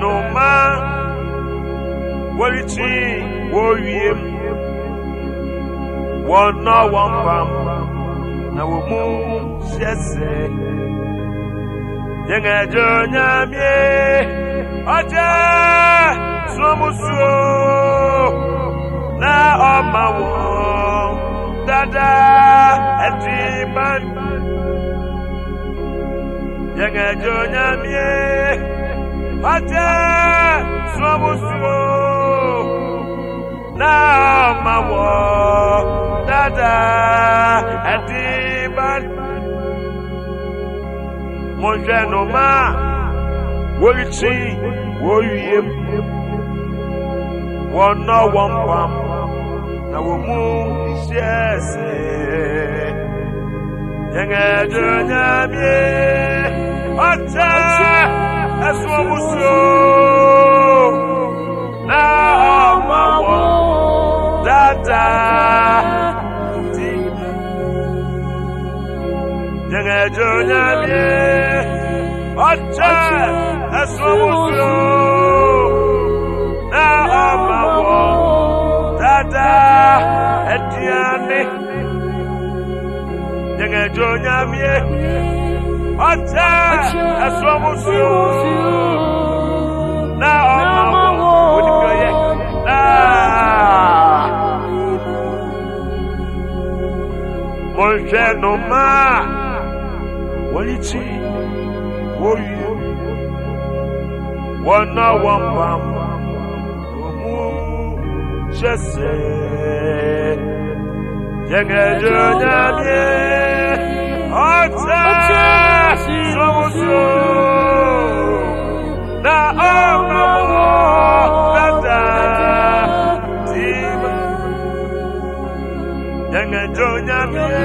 no ma wɔrekyi wɔwiem wɔnɔ wɔn pam na wɔn mu hyɛ sɛ yɛn agye onyamie ɔgye somusuo na ɔma wɔn dada adiban yɛn agye onyamie Waje Somusuo Náà na mawo, dada, ati ban, mo hwẹ́ no máa wɔrekyi wɔrewiem wɔnɔ wɔn pam na wɔn mu hyɛ ase yɛn ɛdwo nyamie ɔkyɛ ɛsoɔ e mu so. Отче, на слову сру, на омаво, дада, этиане, неге джоняве. Отче, на слову сру, на омаво, удикое, на Monsenoma. Wɔn onimiyɛ na monhwɛ no ma wɔrekyi wɔwie wɔnɔ wɔn pam wɔn mu hyɛ sɛ yɛn agye onyamie ɔkyɛ somusuo na ɔma dada tiba yɛn agye onyamie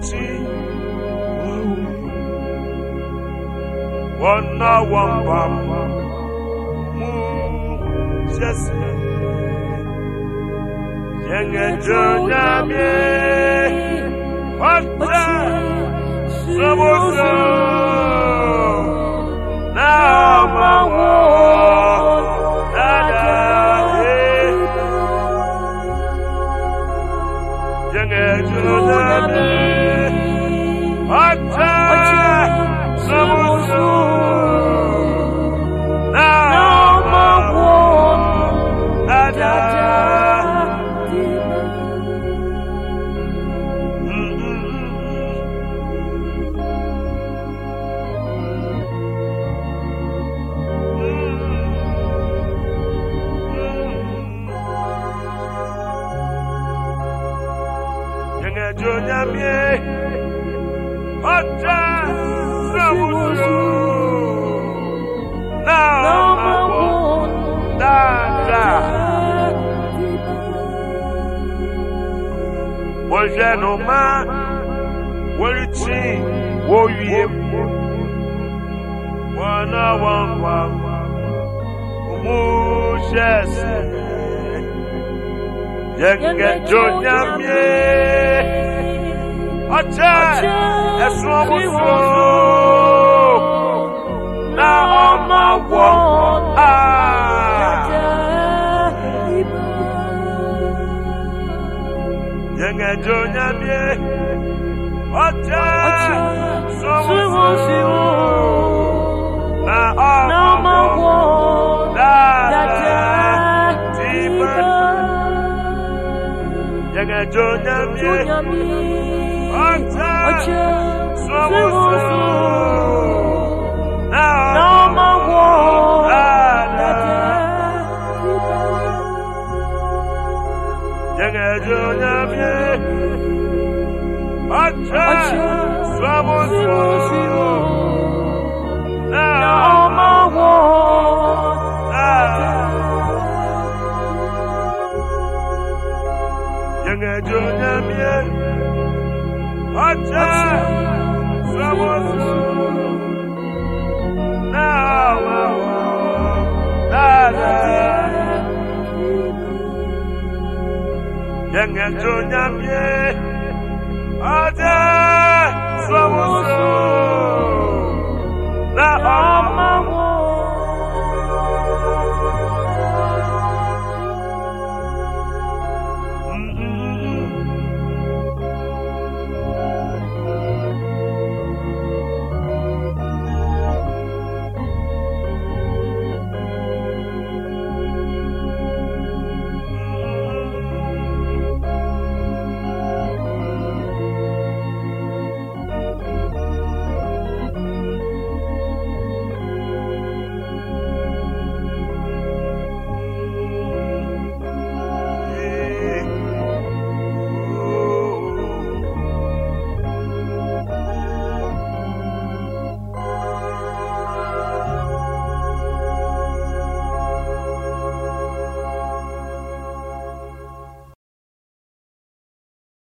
ɔma wɔn dada yɛn agye onyamie ɔkyɛ somusuo na ɔma wɔn dada. monhwɛ no ma wɔrekyi wɔnɔ wɔn pam mu hyɛ sɛ yɛn agye onyamie ɔkyɛ ɔkyɛ somusuo na ɔma wɔn dada. Mm, mm, mm. Yẹn ẹjọ nyamie, ọjà sọmùsọ, náà ọmọ wọn Wọ́n náà wọ́n pa, ọmọ hyẹ́ sẹ́. Yẹn ẹjọ nyamie, ọjà ẹ̀sùn ọmọsọ, náà ọmọ wọn á. Yẹn ẹjọ nyamie, ọjà sọmọsọ, náà ọmọ wọn dáadáa tí bá. Yẹn ẹjọ nyamie, Отец, Его Сын, я могу Отец, Отец, Отец, Отец, 让耳朵摇摆。